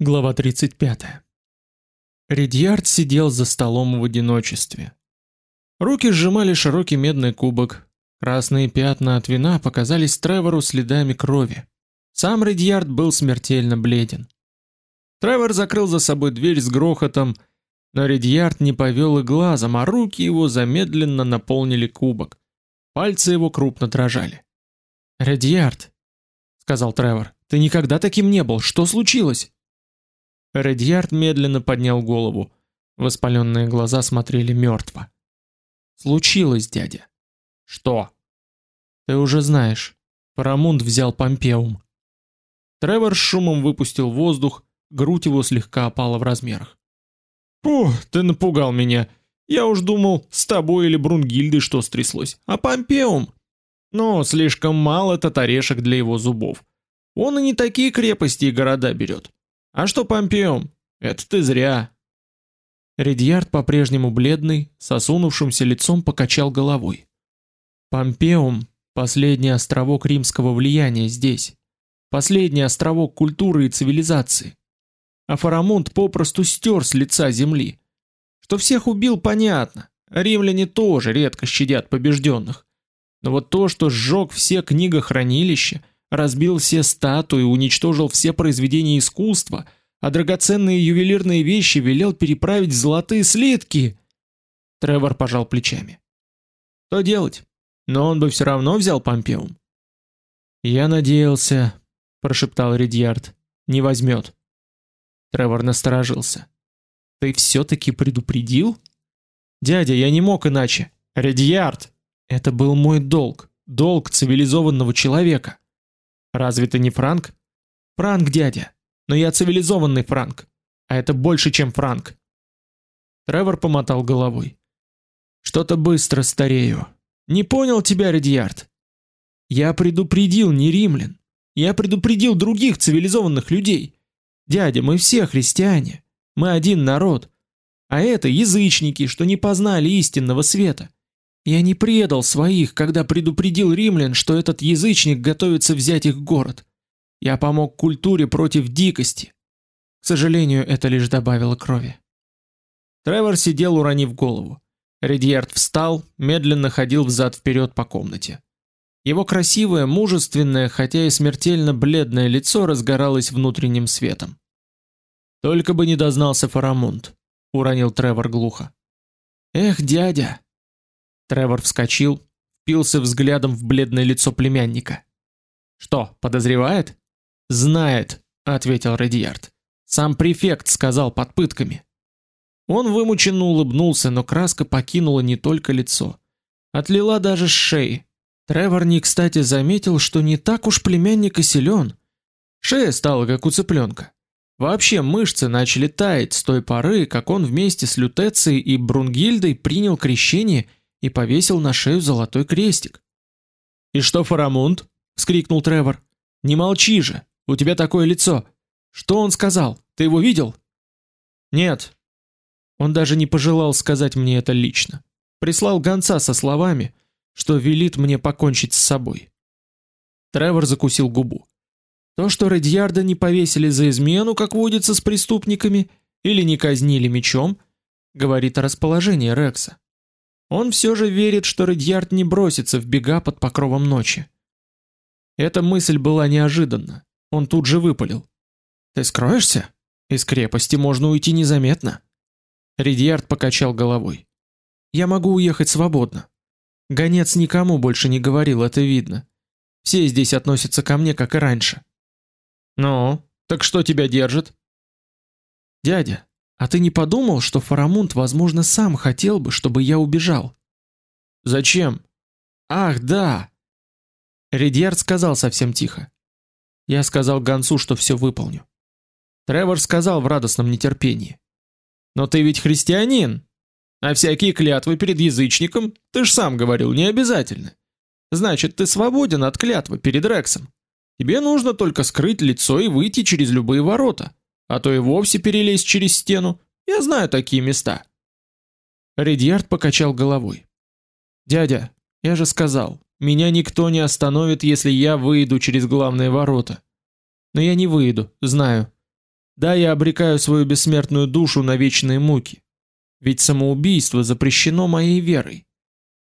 Глава 35. Редьярд сидел за столом в одиночестве. Руки сжимали широкий медный кубок. Красные пятна от вина показались Тревору следами крови. Сам Редьярд был смертельно бледен. Тревор закрыл за собой дверь с грохотом, но Редьярд не повел и глазом, а руки его замедленно наполнили кубок. Пальцы его крупно дрожали. "Редьярд", сказал Тревор. "Ты никогда таким не был. Что случилось?" Редьярд медленно поднял голову. Воспаленные глаза смотрели мертво. Случилось, дядя. Что? Ты уже знаешь. Парамунд взял Помпеум. Тревор с шумом выпустил воздух, грудь его слегка опала в размерах. "О, ты напугал меня. Я уж думал, с тобой или Брунгильдой что стряслось. А Помпеум? Но слишком мало татарешек для его зубов. Он и не такие крепости и города берет. А что Помпеум? Это ты зря. Редьярд по-прежнему бледный, с осунувшимся лицом покачал головой. Помпеум последний островок римского влияния здесь. Последний островок культуры и цивилизации. А Фарамунд попросту стер с лица земли. Что всех убил, понятно. Римляне тоже редко щадят побежденных. Но вот то, что сжег все книгохранилища, разбил все статуи, уничтожил все произведения искусства, а драгоценные ювелирные вещи велел переправить в золотые слитки. Тревор пожал плечами. Что делать? Но он бы все равно взял Помпеум. Я надеялся, прошептал Редьярд. Не возьмет. Тревор насторожился. Ты все таки предупредил? Дядя, я не мог иначе. Редьярд, это был мой долг, долг цивилизованного человека. Разве ты не Франк? Франк, дядя. Но я цивилизованный Франк. А это больше, чем Франк. Тревор помотал головой. Что-то быстро старею. Не понял тебя, Редьярд. Я предупредил не римлян. Я предупредил других цивилизованных людей. Дядя, мы все христиане. Мы один народ. А это язычники, что не познали истинного света. Я не предал своих, когда предупредил римлян, что этот язычник готовится взять их город. Я помог культуре против дикости. К сожалению, это лишь добавило крови. Тревор сидел, уронив голову. Редьярд встал, медленно ходил взад вперед по комнате. Его красивое, мужественное, хотя и смертельно бледное лицо разгоралось внутренним светом. Только бы не дознался Фарамунд, уронил Тревор глухо. Эх, дядя, Тревор вскочил, впился взглядом в бледное лицо племянника. Что, подозревает? Знает, ответил Редиард. Сам префект сказал под пытками. Он вымученно улыбнулся, но краска покинула не только лицо, отлила даже с шеи. Тревор не кстати заметил, что не так уж племянник и силен. Шея стала как у цыпленка. Вообще мышцы начали таять с той поры, как он вместе с Лютецией и Брунгильдой принял крещение и повесил на шею золотой крестик. "И что, Фарамунд?" вскрикнул Тревор. "Не молчи же, у тебя такое лицо. Что он сказал? Ты его видел?" "Нет." Он даже не пожелал сказать мне это лично. Прислал гонца со словами, что велит мне покончить с собой. Тревор закусил губу. То, что Редьярда не повесили за измену, как водится с преступниками, или не казнили мечом, говорит о расположении Рекса. Он все же верит, что Редьярд не бросится в бега под покровом ночи. Эта мысль была неожиданна. Он тут же выпалил: "Ты скроешься? Из крепости можно уйти незаметно". Редьярд покачал головой. "Я могу уехать свободно. Гонец никому больше не говорил, это видно. Все здесь относятся ко мне как и раньше". "Ну, так что тебя держит?" "Дядя, а ты не подумал, что Фарамунд, возможно, сам хотел бы, чтобы я убежал? Зачем? Ах, да. Редьярд сказал совсем тихо. Я сказал гонцу, что все выполню. Тревор сказал в радостном нетерпении: "Но ты ведь христианин, а всякие клятвы перед язычником, ты ж сам говорил, не обязательно. Значит, ты свободен от клятвы перед Рексом. Тебе нужно только скрыть лицо и выйти через любые ворота а то и вовсе перелезть через стену. Я знаю такие места. Редьярд покачал головой. Дядя, я же сказал, меня никто не остановит, если я выйду через главные ворота. Но я не выйду, знаю. Да, я обрекаю свою бессмертную душу на вечные муки. Ведь самоубийство запрещено моей верой.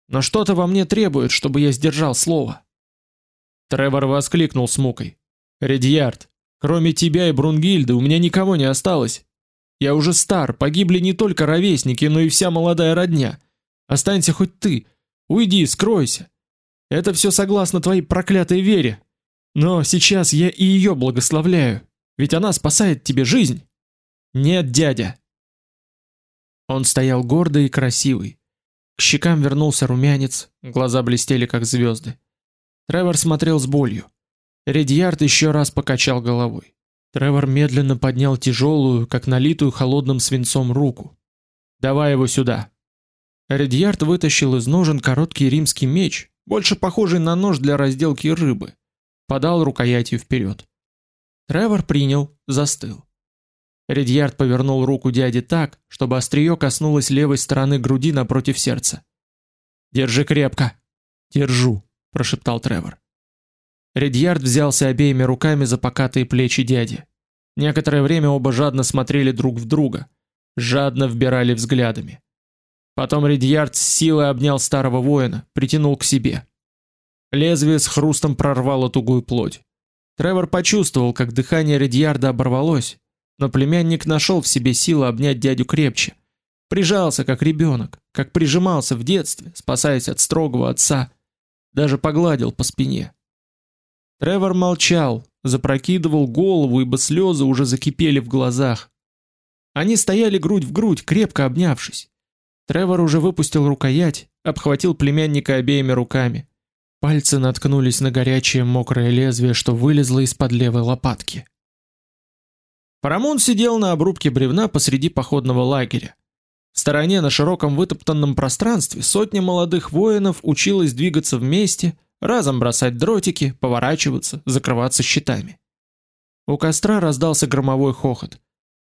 Но что-то во мне требует, чтобы я сдержал слово. Тревор воскликнул с мукой. Редьярд, кроме тебя и Брунгильды у меня никого не осталось. Я уже стар, погибли не только ровесники, но и вся молодая родня. Останься хоть ты. Уйди, скройся. Это все согласно твоей проклятой вере. Но сейчас я и ее благословляю, ведь она спасает тебе жизнь. Нет, дядя. Он стоял гордый и красивый. К щекам вернулся румянец, глаза блестели как звезды. Тревор смотрел с болью. Редьярд еще раз покачал головой. Тревор медленно поднял тяжелую, как налитую холодным свинцом руку. "Давай его сюда". Редьярд вытащил из ножен короткий римский меч, больше похожий на нож для разделки рыбы. Подал рукоятью вперед. Тревор принял, застыл. Редьярд повернул руку дяди так, чтобы острие коснулось левой стороны груди напротив сердца. "Держи крепко". "Держу", прошептал Тревор. Редьярд взялся обеими руками за покатые плечи дяди. Некоторое время оба жадно смотрели друг в друга, жадно вбирали взглядами. Потом Редьярд с силой обнял старого воина, притянул к себе. Лезвие с хрустом прорвало тугую плоть. Тревор почувствовал, как дыхание Редьярда оборвалось, но племянник нашел в себе силы обнять дядю крепче. Прижался как ребенок, как прижимался в детстве, спасаясь от строгого отца, даже погладил по спине. Тревор молчал, запрокидывал голову, ибо слезы уже закипели в глазах. Они стояли грудь в грудь, крепко обнявшись. Тревор уже выпустил рукоять, обхватил племянника обеими руками. Пальцы наткнулись на горячее мокрое лезвие, что вылезло из-под левой лопатки. Парамон сидел на обрубке бревна посреди походного лагеря. В стороне на широком вытоптанном пространстве сотня молодых воинов училась двигаться вместе, разом бросать дротики, поворачиваться, закрываться щитами. У костра раздался громовой хохот.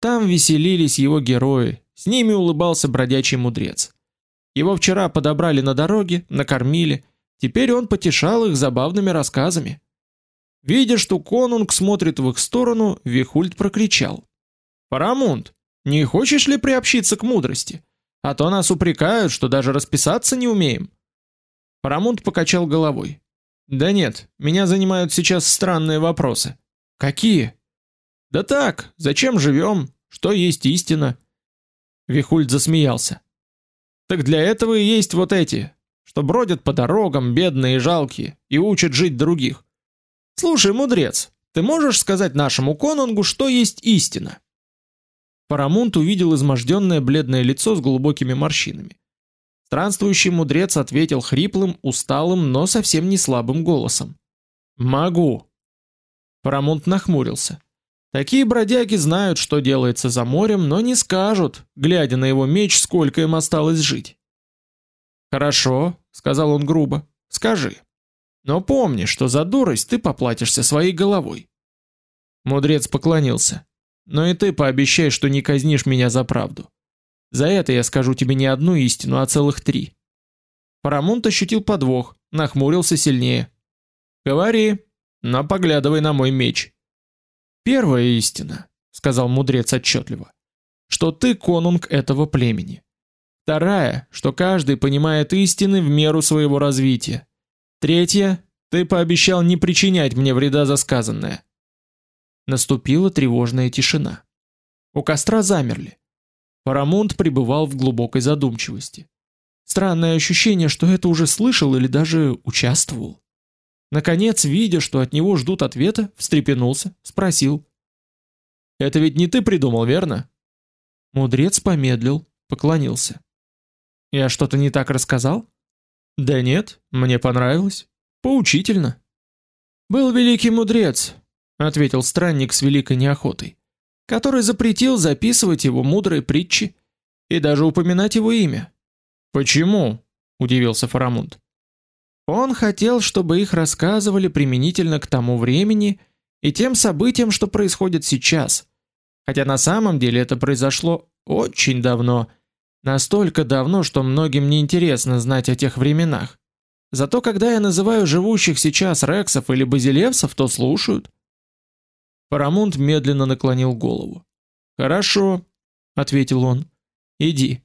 Там веселились его герои, с ними улыбался бродячий мудрец. Его вчера подобрали на дороге, накормили, теперь он потешал их забавными рассказами. Видя, что конунг смотрит в их сторону, Вихульд прокричал: "Парамунд, не хочешь ли приобщиться к мудрости? А то нас упрекают, что даже расписаться не умеем". Парамунд покачал головой. Да нет, меня занимают сейчас странные вопросы. Какие? Да так, зачем живем? Что есть истина? Вихульд засмеялся. Так для этого и есть вот эти, что бродят по дорогам, бедные и жалкие, и учат жить других. Слушай, мудрец, ты можешь сказать нашему конунгу, что есть истина? Парамунт увидел изможденное бледное лицо с глубокими морщинами. Странствующий мудрец ответил хриплым, усталым, но совсем не слабым голосом. Могу. Парамонт нахмурился. Такие бродяги знают, что делается за морем, но не скажут, глядя на его меч, сколько им осталось жить. Хорошо, сказал он грубо. Скажи. Но помни, что за дурость ты поплатишься своей головой. Мудрец поклонился. Но и ты пообещай, что не казнишь меня за правду. За это я скажу тебе не одну истину, а целых три. Парамонт ощутил подвох, нахмурился сильнее. Говори, но поглядывай на мой меч. Первая истина, сказал мудрец отчетливо, что ты конунг этого племени. Вторая, что каждый понимает истины в меру своего развития. Третья, ты пообещал не причинять мне вреда за сказанное. Наступила тревожная тишина. У костра замерли. Парамонт пребывал в глубокой задумчивости. Странное ощущение, что это уже слышал или даже участвовал. Наконец, видя, что от него ждут ответа, встрепенулся, спросил: "Это ведь не ты придумал, верно?" Мудрец помедлил, поклонился. "Я что-то не так рассказал?" "Да нет, мне понравилось. Поучительно." "Был великий мудрец", ответил странник с великой неохотой который запретил записывать его мудрые притчи и даже упоминать его имя. Почему? удивился Фарамунд. Он хотел, чтобы их рассказывали применительно к тому времени и тем событиям, что происходят сейчас. Хотя на самом деле это произошло очень давно, настолько давно, что многим не интересно знать о тех временах. Зато когда я называю живущих сейчас рексов или базилевсов, то слушают. Парамунд медленно наклонил голову. Хорошо, ответил он. Иди.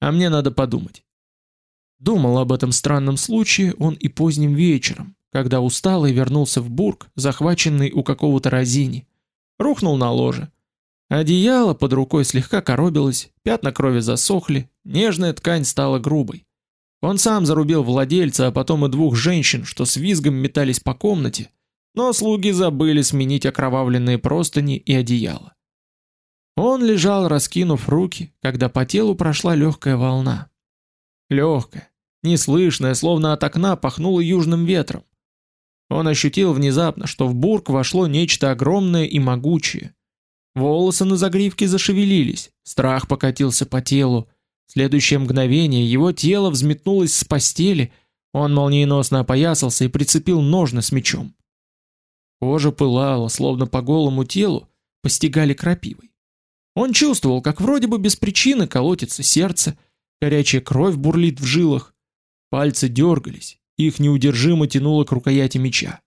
А мне надо подумать. Думал об этом странном случае он и поздним вечером, когда усталый вернулся в бург, захваченный у какого-то разини. Рухнул на ложе. Одеяло под рукой слегка коробилось, пятна крови засохли, нежная ткань стала грубой. Он сам зарубил владельца, а потом и двух женщин, что с визгом метались по комнате, но слуги забыли сменить окровавленные простыни и одеяло. Он лежал, раскинув руки, когда по телу прошла легкая волна. Легкая, неслышная, словно от окна пахнуло южным ветром. Он ощутил внезапно, что в бург вошло нечто огромное и могучее. Волосы на загривке зашевелились, страх покатился по телу. В следующее мгновение его тело взметнулось с постели, он молниеносно опоясался и прицепил ножны с мечом. Кожа пылала, словно по голому телу постигали крапивой. Он чувствовал, как вроде бы без причины колотится сердце, горячая кровь бурлит в жилах. Пальцы дергались, их неудержимо тянуло к рукояти меча.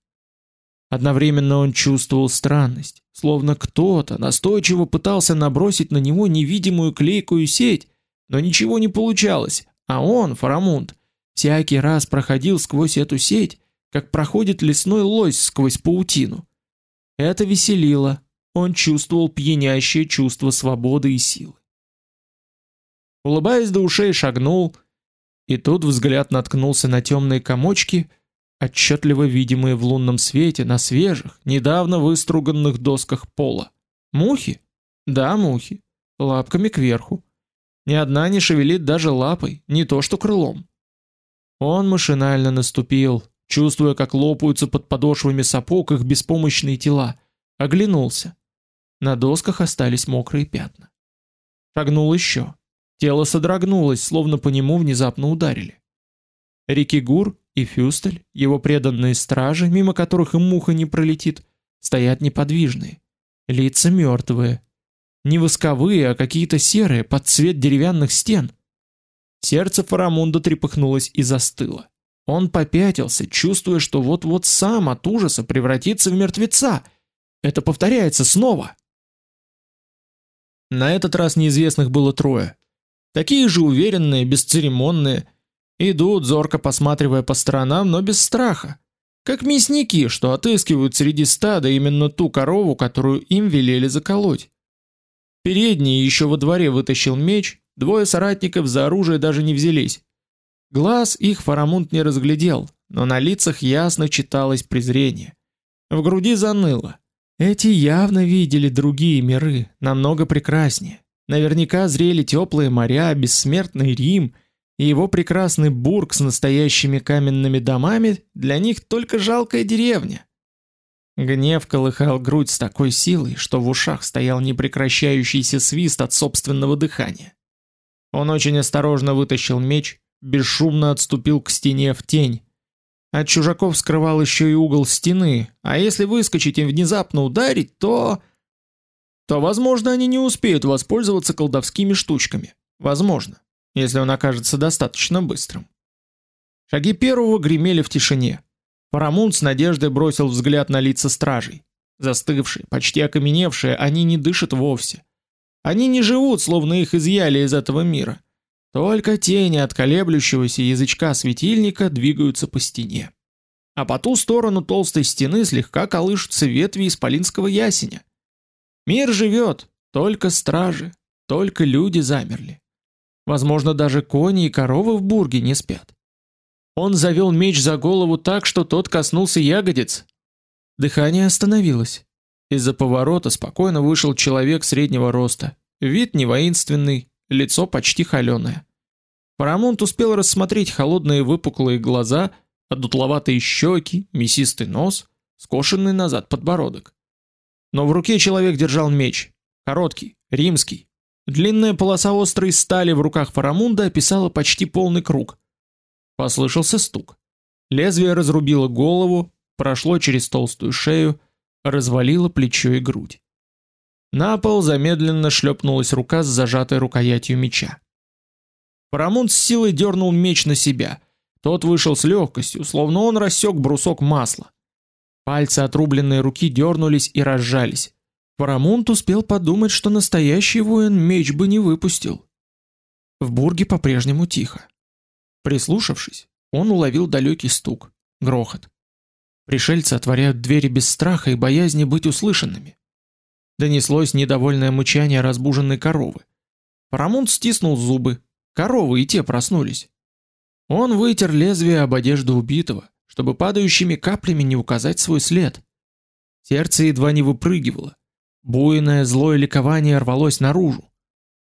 Одновременно он чувствовал странность, словно кто-то настойчиво пытался набросить на него невидимую клейкую сеть, но ничего не получалось, а он, Фарамунд, всякий раз проходил сквозь эту сеть, как проходит лесной лось сквозь паутину. Это веселило, он чувствовал пьянящее чувство свободы и силы. Улыбаясь до ушей, шагнул, и тут взгляд наткнулся на темные комочки, отчетливо видимые в лунном свете на свежих, недавно выструганных досках пола. Мухи? Да, мухи. Лапками кверху. Ни одна не шевелит даже лапой, не то что крылом. Он машинально наступил, чувствуя, как лопаются под подошвами сапог их беспомощные тела. Оглянулся. На досках остались мокрые пятна. Шагнул еще. Тело содрогнулось, словно по нему внезапно ударили. Рикигур и Фюстель, его преданные стражи, мимо которых и муха не пролетит, стоят неподвижные. Лица мертвые. Не восковые, а какие-то серые, под цвет деревянных стен. Сердце Фарамунда трепыхнулось и застыло. Он попятился, чувствуя, что вот-вот сам от ужаса превратится в мертвеца. Это повторяется снова. На этот раз неизвестных было трое. Такие же уверенные, бесцеремонные, идут зорко посматривая по сторонам, но без страха. Как мясники, что отыскивают среди стада именно ту корову, которую им велели заколоть. Передний еще во дворе вытащил меч, двое соратников за оружие даже не взялись. Глаз их Фарамунд не разглядел, но на лицах ясно читалось презрение. В груди заныло. Эти явно видели другие миры, намного прекраснее. Наверняка зрели теплые моря, бессмертный Рим и его прекрасный бург с настоящими каменными домами, для них только жалкая деревня. Гнев колыхал грудь с такой силой, что в ушах стоял непрекращающийся свист от собственного дыхания. Он очень осторожно вытащил меч, бесшумно отступил к стене в тень, от чужаков скрывал еще и угол стены, а если выскочить и внезапно ударить, то... То, возможно, они не успеют воспользоваться колдовскими штучками. Возможно, если он окажется достаточно быстрым. Шаги первого гремели в тишине. Парамунт с надеждой бросил взгляд на лица стражей. Застывшие, почти окаменевшие, они не дышат вовсе. Они не живут, словно их изъяли из этого мира. Только тени от колеблющегося язычка светильника двигаются по стене. А по ту сторону толстой стены слегка колышутся ветви исполинского ясеня. Мир живет, только стражи, только люди замерли. Возможно, даже кони и коровы в бурге не спят. Он завел меч за голову так, что тот коснулся ягодиц. Дыхание остановилось. Из-за поворота спокойно вышел человек среднего роста. Вид не воинственный, лицо почти холеное. Парамонт успел рассмотреть холодные выпуклые глаза, одутловатые щеки, мясистый нос, скошенный назад подбородок. Но в руке человек держал меч, короткий, римский. Длинная полоса острой стали в руках Фарамунда описала почти полный круг. Послышался стук. Лезвие разрубило голову, прошло через толстую шею, развалило плечо и грудь. На пол замедленно шлепнулась рука с зажатой рукоятью меча. Парамонт с силой дернул меч на себя. Тот вышел с легкостью, словно он рассек брусок масла. Пальцы отрубленной руки дернулись и разжались. Парамунт успел подумать, что настоящий воин меч бы не выпустил. В бурге по-прежнему тихо. Прислушавшись, он уловил далекий стук, грохот. Пришельцы отворяют двери без страха и боязни быть услышанными. Донеслось недовольное мычание разбуженной коровы. Парамунт стиснул зубы. Коровы и те проснулись. Он вытер лезвие об одежду убитого, чтобы падающими каплями не указать свой след. Сердце едва не выпрыгивало. Буйное злое ликование рвалось наружу.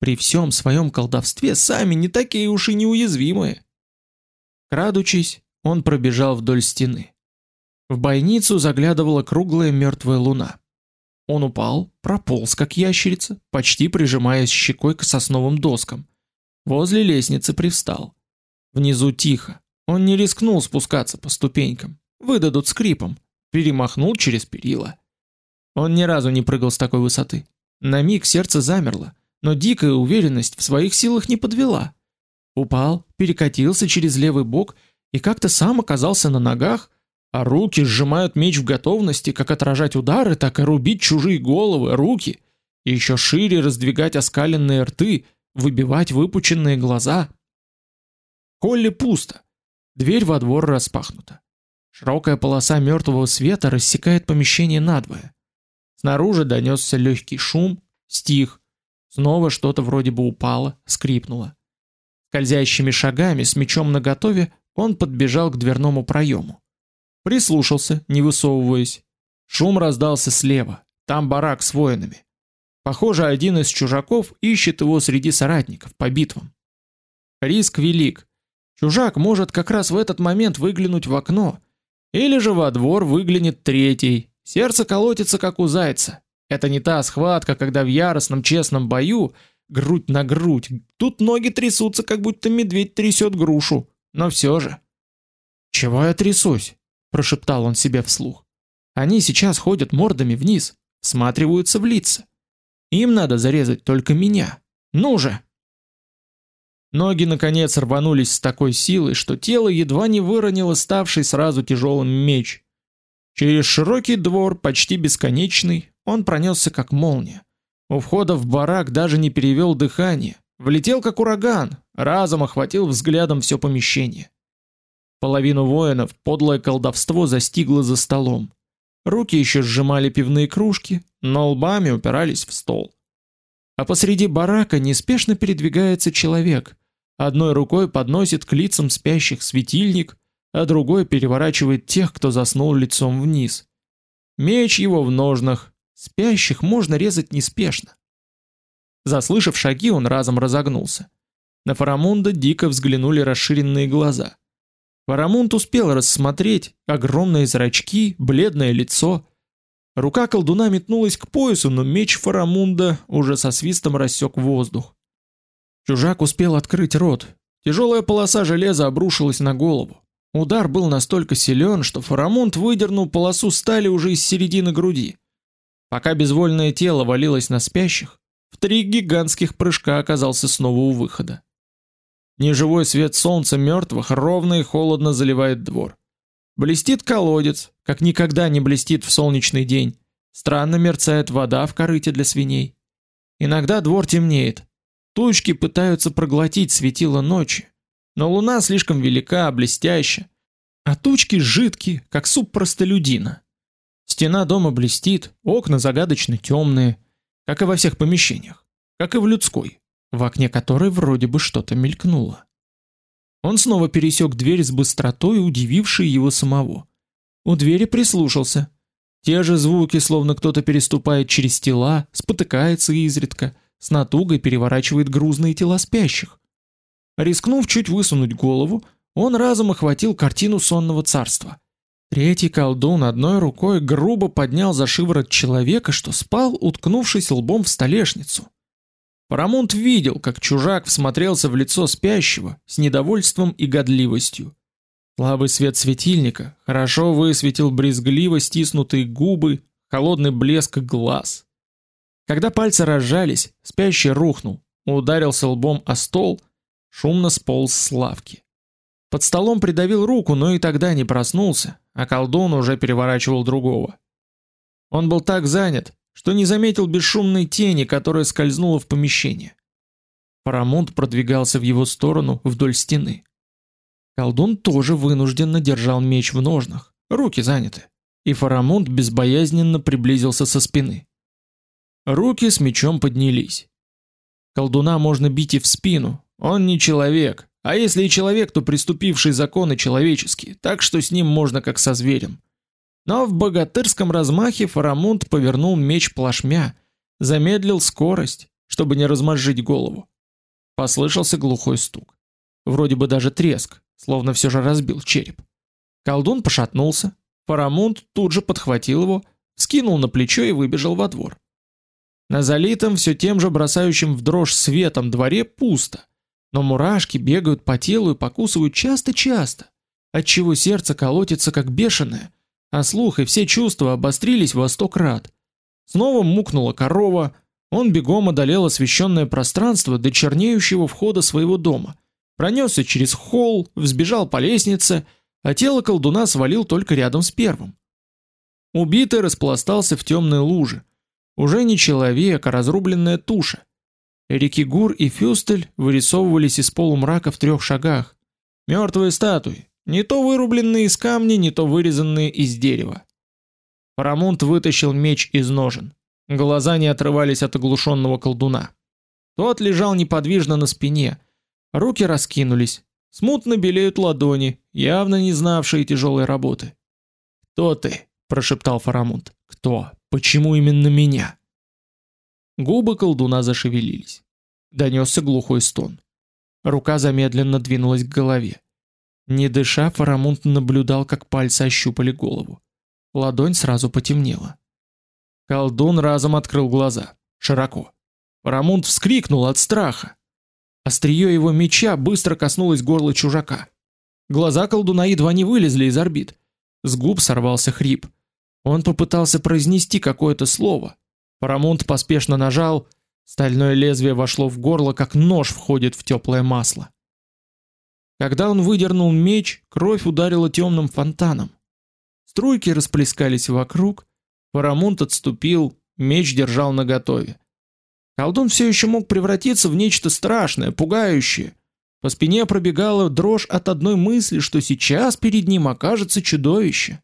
При всем своем колдовстве сами не такие уж и неуязвимые. Крадучись, он пробежал вдоль стены. В бойницу заглядывала круглая мертвая луна. Он упал, прополз как ящерица, почти прижимаясь щекой к сосновым доскам. Возле лестницы привстал. Внизу тихо. Он не рискнул спускаться по ступенькам. Выдадут скрипом. Перемахнул через перила. Он ни разу не прыгал с такой высоты. На миг сердце замерло, но дикая уверенность в своих силах не подвела. Упал, перекатился через левый бок и как-то сам оказался на ногах, а руки сжимают меч в готовности как отражать удары, так и рубить чужие головы, руки, и еще шире раздвигать оскаленные рты, выбивать выпученные глаза. Холли пусто. Дверь во двор распахнута. Широкая полоса мертвого света рассекает помещение надвое. Снаружи донесся легкий шум, стих. Снова что-то вроде бы упало, скрипнуло. Скользящими шагами с мечом наготове он подбежал к дверному проему. Прислушался, не высовываясь. Шум раздался слева. Там барак с воинами. Похоже, один из чужаков ищет его среди соратников по битвам. Риск велик. Чужак может как раз в этот момент выглянуть в окно, или же во двор выглянет третий, Сердце колотится как у зайца. Это не та схватка, когда в яростном честном бою грудь на грудь. Тут ноги трясутся, как будто медведь трясет грушу. Но все же. Чего я трясусь? Прошептал он себе вслух. Они сейчас ходят мордами вниз, всматриваются в лица. Им надо зарезать только меня. Ну же. Ноги наконец рванулись с такой силой, что тело едва не выронило ставший сразу тяжелым меч. Через широкий двор, почти бесконечный, он пронесся как молния. У входа в барак даже не перевел дыхание, влетел как ураган, разом охватил взглядом все помещение. Половину воинов подлое колдовство застигло за столом. Руки еще сжимали пивные кружки, но лбами упирались в стол. А посреди барака неспешно передвигается человек. Одной рукой подносит к лицам спящих светильник, а другой переворачивает тех, кто заснул лицом вниз. Меч его в ножнах. Спящих можно резать неспешно. Заслышав шаги, он разом разогнулся. На Фарамунда дико взглянули расширенные глаза. Фарамунд успел рассмотреть огромные зрачки, бледное лицо. Рука колдуна метнулась к поясу, но меч Фарамунда уже со свистом рассек воздух. Чужак успел открыть рот. Тяжелая полоса железа обрушилась на голову. Удар был настолько силен, что Фарамунд выдернул полосу стали уже из середины груди. Пока безвольное тело валилось на спящих, в три гигантских прыжка оказался снова у выхода. Неживой свет солнца мертвых ровно и холодно заливает двор. Блестит колодец, как никогда не блестит в солнечный день. Странно мерцает вода в корыте для свиней. Иногда двор темнеет. Тучки пытаются проглотить светило ночи, но луна слишком велика, блестящая, а тучки жидкие, как суп простолюдина. Стена дома блестит, окна загадочно темные, как и во всех помещениях, как и в людской, в окне которой вроде бы что-то мелькнуло. Он снова пересек дверь с быстротой, удивившей его самого. У двери прислушался. Те же звуки, словно кто-то переступает через тела, спотыкается изредка, с натугой переворачивает грузные тела спящих. Рискнув чуть высунуть голову, он разом охватил картину сонного царства. Третий колдун одной рукой грубо поднял за шиворот человека, что спал, уткнувшись лбом в столешницу. Парамонт видел, как чужак всмотрелся в лицо спящего с недовольством и годливостью. Слабый свет светильника хорошо высветил брезгливо стиснутые губы, холодный блеск глаз. Когда пальцы разжались, спящий рухнул, ударился лбом о стол шумно сполз с лавки. Под столом придавил руку, но и тогда не проснулся, а колдун уже переворачивал другого. Он был так занят, что не заметил бесшумной тени, которая скользнула в помещение. Парамонт продвигался в его сторону вдоль стены. Колдун тоже вынужденно держал меч в ножнах, руки заняты, и Фарамунд безбоязненно приблизился со спины. Руки с мечом поднялись. Колдуна можно бить и в спину, он не человек, а если и человек, то приступивший законы человеческие, так что с ним можно как со зверем. Но в богатырском размахе Фарамунд повернул меч плашмя, замедлил скорость, чтобы не размозжить голову. Послышался глухой стук. Вроде бы даже треск, словно все же разбил череп. Колдун пошатнулся. Фарамунд тут же подхватил его, скинул на плечо и выбежал во двор. На залитом все тем же бросающим в дрожь светом дворе пусто, но мурашки бегают по телу и покусывают часто-часто, отчего сердце колотится как бешеное, а слух и все чувства обострились во сто крат. Снова мукнула корова, он бегом одолел освещенное пространство до чернеющего входа своего дома, пронесся через холл, взбежал по лестнице, а тело колдуна свалил только рядом с первым. Убитый распластался в темной луже. Уже не человек, а разрубленная туша. Рикигур и Фюстель вырисовывались из полумрака в трех шагах. Мертвые статуи, не то вырубленные из камня, не то вырезанные из дерева. Парамонт вытащил меч из ножен. Глаза не отрывались от оглушенного колдуна. Тот лежал неподвижно на спине. Руки раскинулись. Смутно белеют ладони, явно не знавшие тяжелой работы. «Кто ты?» – прошептал Фарамунд. «Кто? Почему именно меня?» Губы колдуна зашевелились. Донесся глухой стон. Рука замедленно двинулась к голове. Не дыша, Фарамунд наблюдал, как пальцы ощупали голову. Ладонь сразу потемнела. Колдун разом открыл глаза, широко. Фарамунд вскрикнул от страха. Острие его меча быстро коснулось горла чужака. Глаза колдуна едва не вылезли из орбит. С губ сорвался хрип. Он попытался произнести какое-то слово, Парамонт поспешно нажал, стальное лезвие вошло в горло, как нож входит в теплое масло. Когда он выдернул меч, кровь ударила темным фонтаном. Струйки расплескались вокруг, Парамонт отступил, меч держал наготове. Колдун все еще мог превратиться в нечто страшное, пугающее. По спине пробегала дрожь от одной мысли, что сейчас перед ним окажется чудовище.